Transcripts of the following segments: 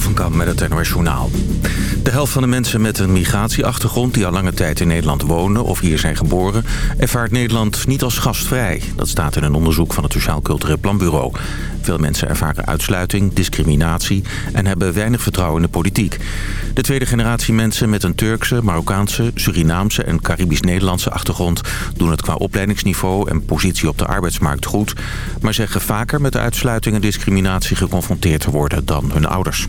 Van Kamp met het Journaal. De helft van de mensen met een migratieachtergrond... die al lange tijd in Nederland wonen of hier zijn geboren... ervaart Nederland niet als gastvrij. Dat staat in een onderzoek van het Sociaal Cultureel Planbureau. Veel mensen ervaren uitsluiting, discriminatie... en hebben weinig vertrouwen in de politiek. De tweede generatie mensen met een Turkse, Marokkaanse... Surinaamse en Caribisch-Nederlandse achtergrond... doen het qua opleidingsniveau en positie op de arbeidsmarkt goed... maar zeggen vaker met uitsluiting en discriminatie geconfronteerd te worden dan hun ouders.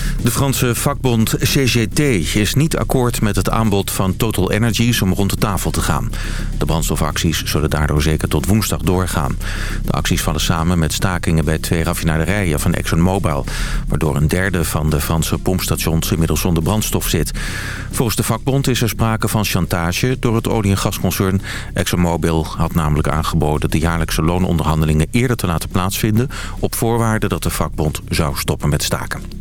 De Franse vakbond CGT is niet akkoord met het aanbod van Total Energies om rond de tafel te gaan. De brandstofacties zullen daardoor zeker tot woensdag doorgaan. De acties vallen samen met stakingen bij twee raffinaderijen van ExxonMobil... waardoor een derde van de Franse pompstations inmiddels zonder brandstof zit. Volgens de vakbond is er sprake van chantage door het olie- en gasconcern. ExxonMobil had namelijk aangeboden de jaarlijkse loononderhandelingen eerder te laten plaatsvinden... op voorwaarde dat de vakbond zou stoppen met staken.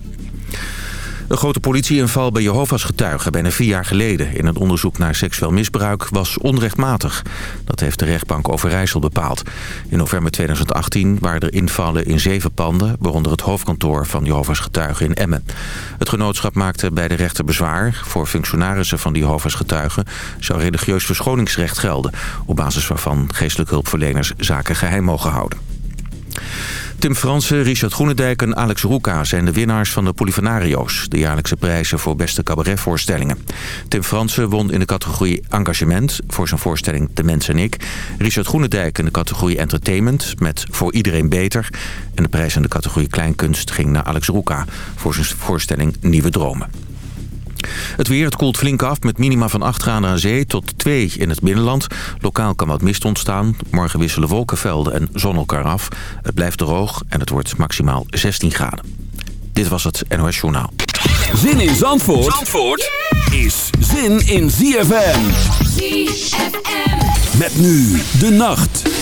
Een grote politieinval bij Jehovah's getuigen bijna vier jaar geleden... in een onderzoek naar seksueel misbruik was onrechtmatig. Dat heeft de rechtbank Overijssel bepaald. In november 2018 waren er invallen in zeven panden... waaronder het hoofdkantoor van Jehovah's getuigen in Emmen. Het genootschap maakte bij de rechter bezwaar. Voor functionarissen van de Jehovah's getuigen... zou religieus verschoningsrecht gelden... op basis waarvan geestelijke hulpverleners zaken geheim mogen houden. Tim Fransen, Richard Groenendijk en Alex Roeka zijn de winnaars van de Polifanario's. De jaarlijkse prijzen voor beste cabaretvoorstellingen. Tim Fransen won in de categorie engagement voor zijn voorstelling De Mens en Ik. Richard Groenendijk in de categorie entertainment met Voor Iedereen Beter. En de prijs in de categorie kleinkunst ging naar Alex Roeka voor zijn voorstelling Nieuwe Dromen. Het weer, het koelt flink af met minima van 8 graden aan zee tot 2 in het binnenland. Lokaal kan wat mist ontstaan. Morgen wisselen wolkenvelden en zon elkaar af. Het blijft droog en het wordt maximaal 16 graden. Dit was het NOS Journaal. Zin in Zandvoort, Zandvoort is zin in ZFM. ZFM. Met nu de nacht.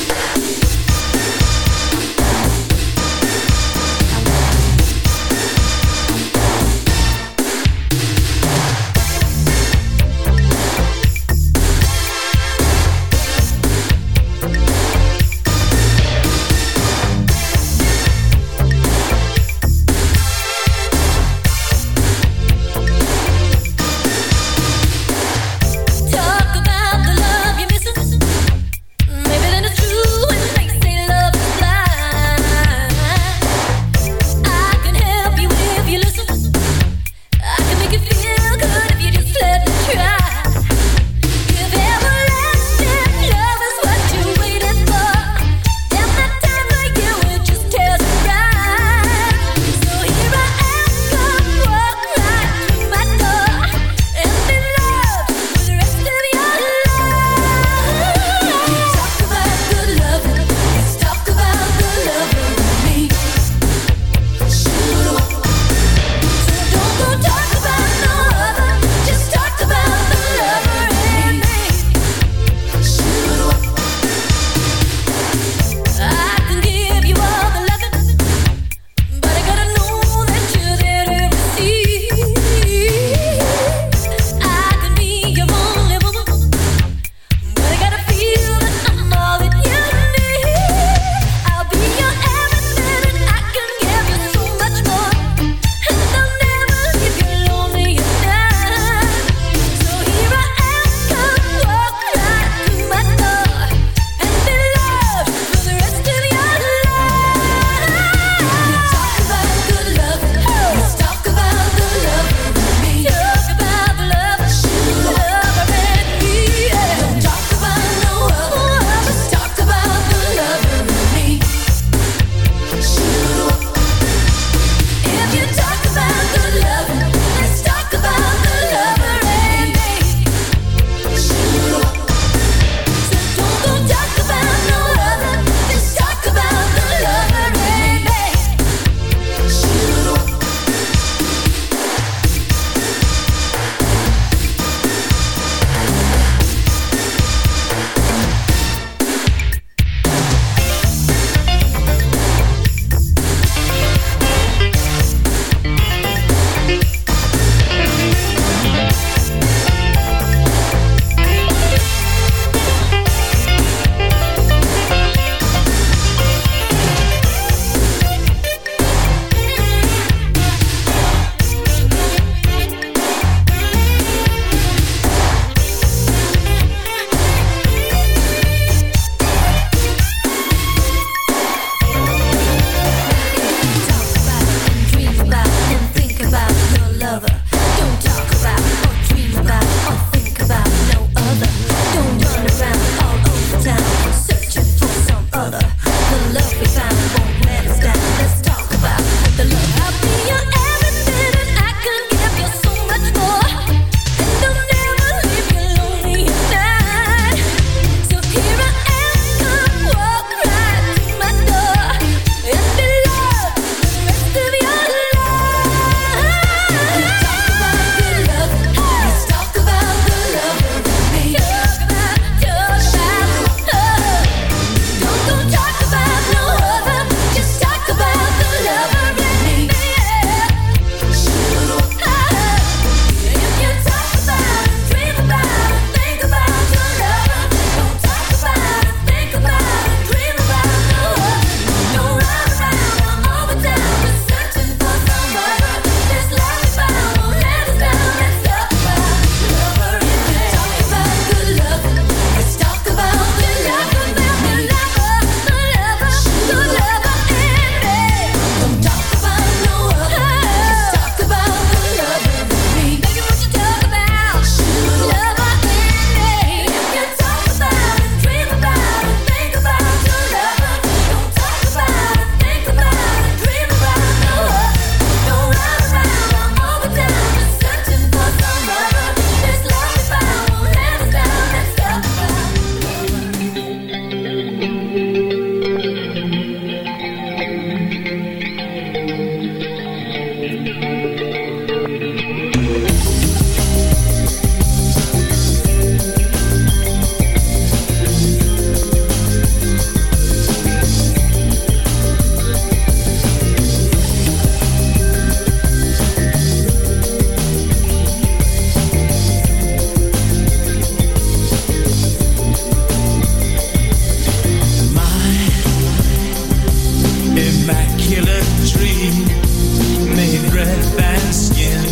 skin.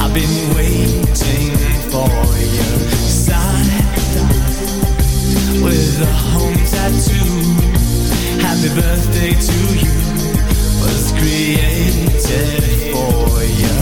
I've been waiting for your with a home tattoo. Happy birthday to you was created for you.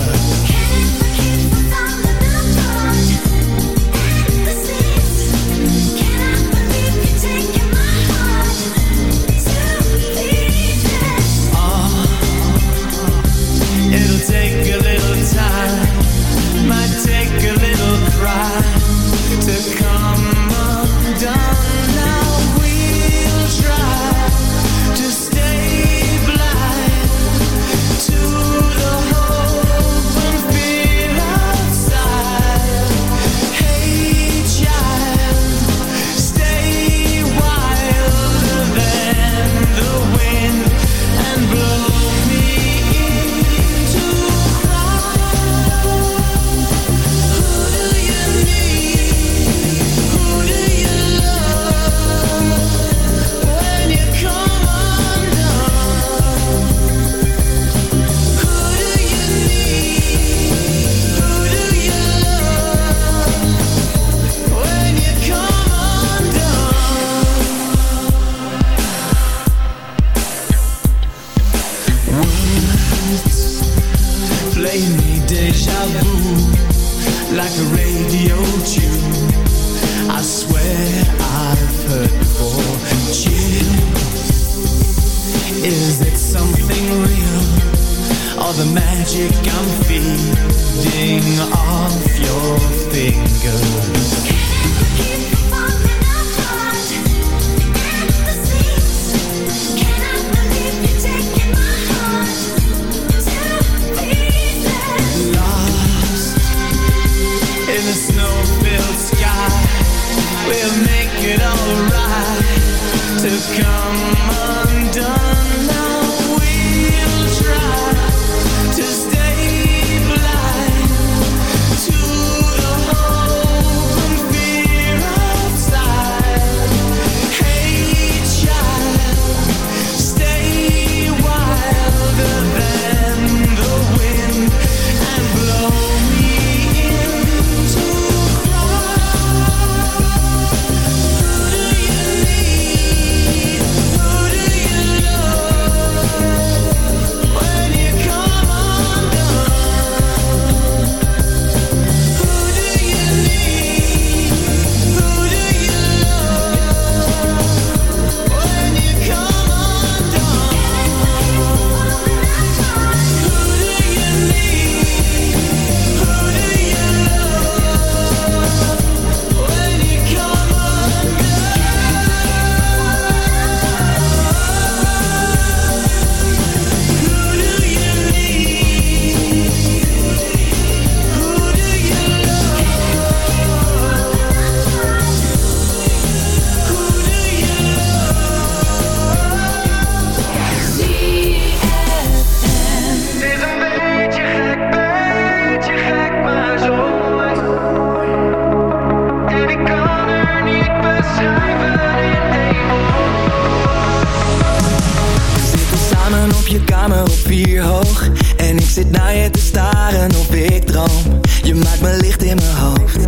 op vier hoog. En ik zit naar je te staren of ik droom. Je maakt me licht in mijn hoofd.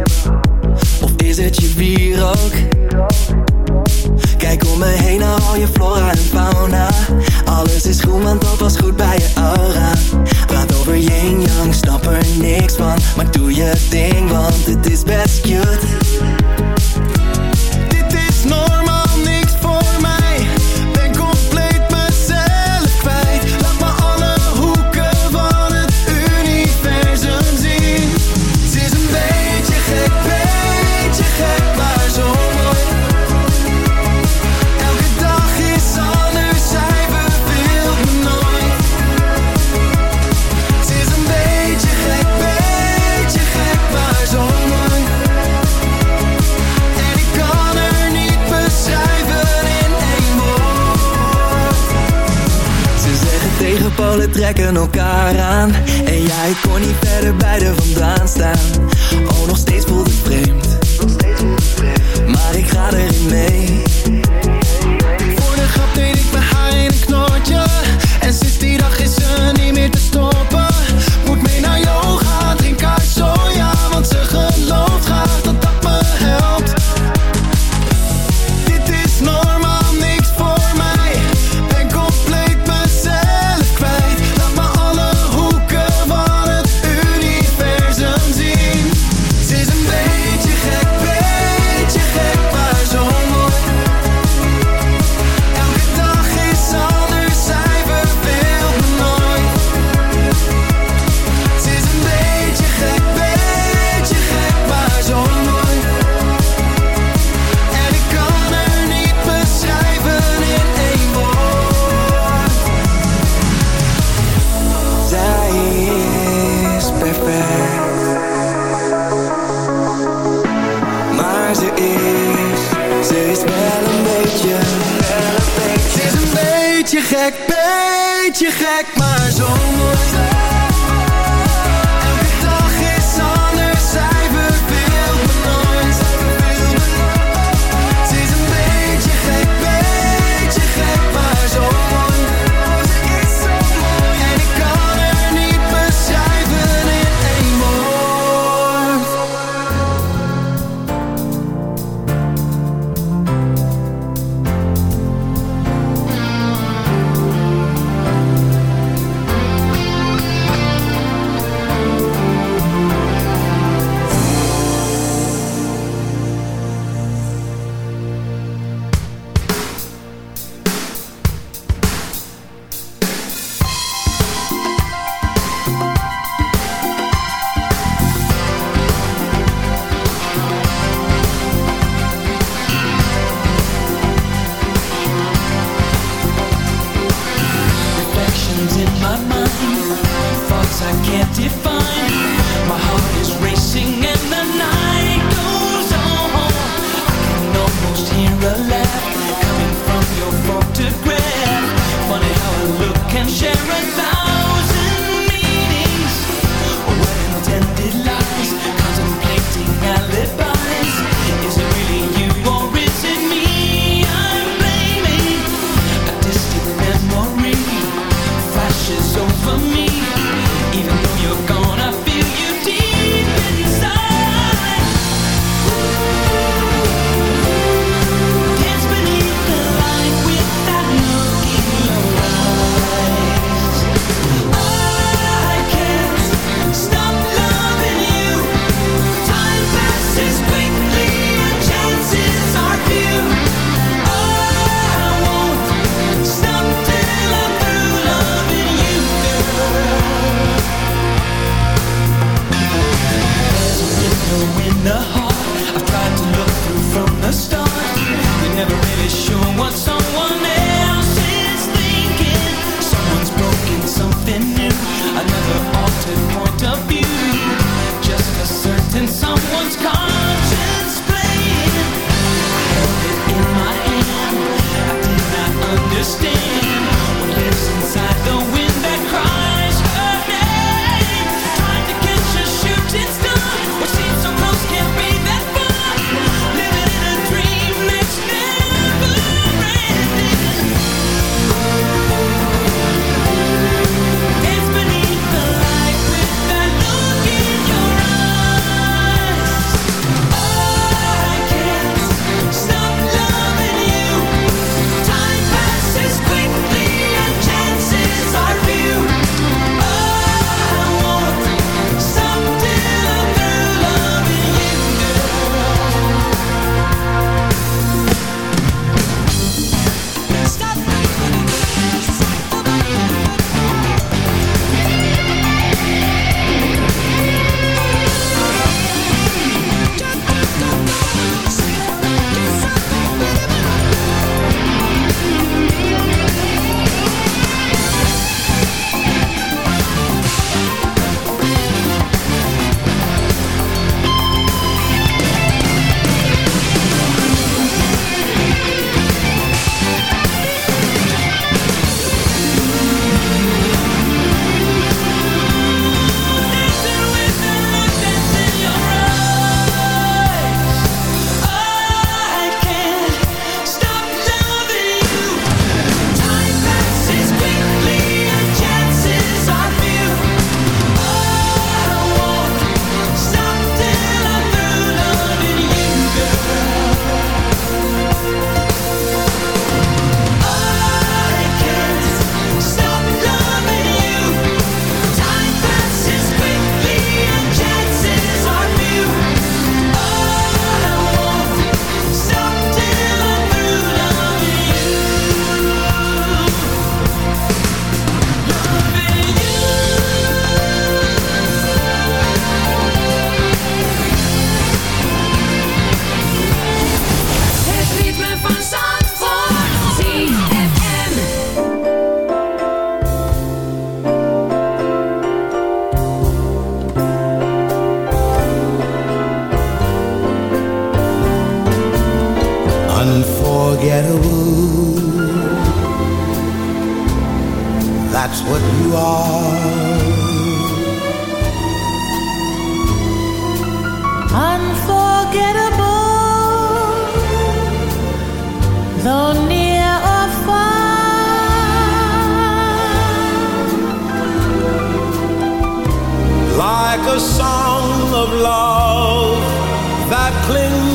Of is het je bier ook? Kijk om me heen naar al je flora en fauna. Alles is groen want dat was goed bij je aura. Praat over yin-yang, snap er niks van. Maar doe je ding want het is best cute. trekken elkaar aan. En jij kon niet verder bij de vandaan staan. Oh, nog steeds voelde for me.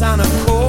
sign of cold.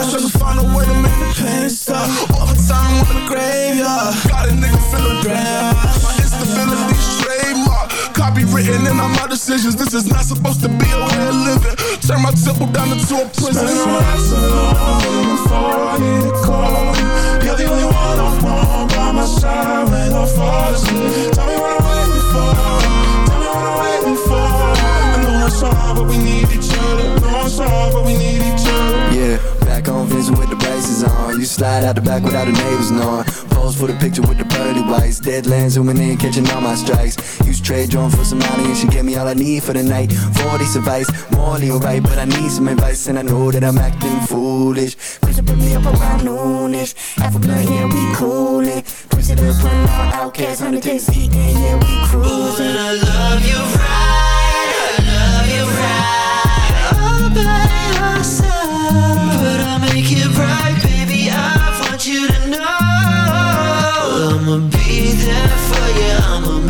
Just trying to find a way to make the pain stop. Time on the graveyard. Got a nigga feeling grand My instability trademark. Copywritten in all my decisions. This is not supposed to be a way of living. Turn my temple down into a prison. Spend my life so before I get a call you. You're the only one I want by my side when I fall asleep. Tell me what I'm waiting for. Tell me what I'm waiting for. I know it's hard but we need each other. on. You slide out the back without the neighbors knowing. Pose for the picture with the pearly whites. Deadlands zooming in, catching all my strikes. Use trade drone for some money and she gave me all I need for the night. 40 advice, morally right, but I need some advice and I know that I'm acting foolish. Push put me up around noonish. Half a blunt, yeah, we cool it. Push it up, run out, outcast, 100 days, yeah, we cruising. Ooh, and I love you. I'ma be there for you. I'ma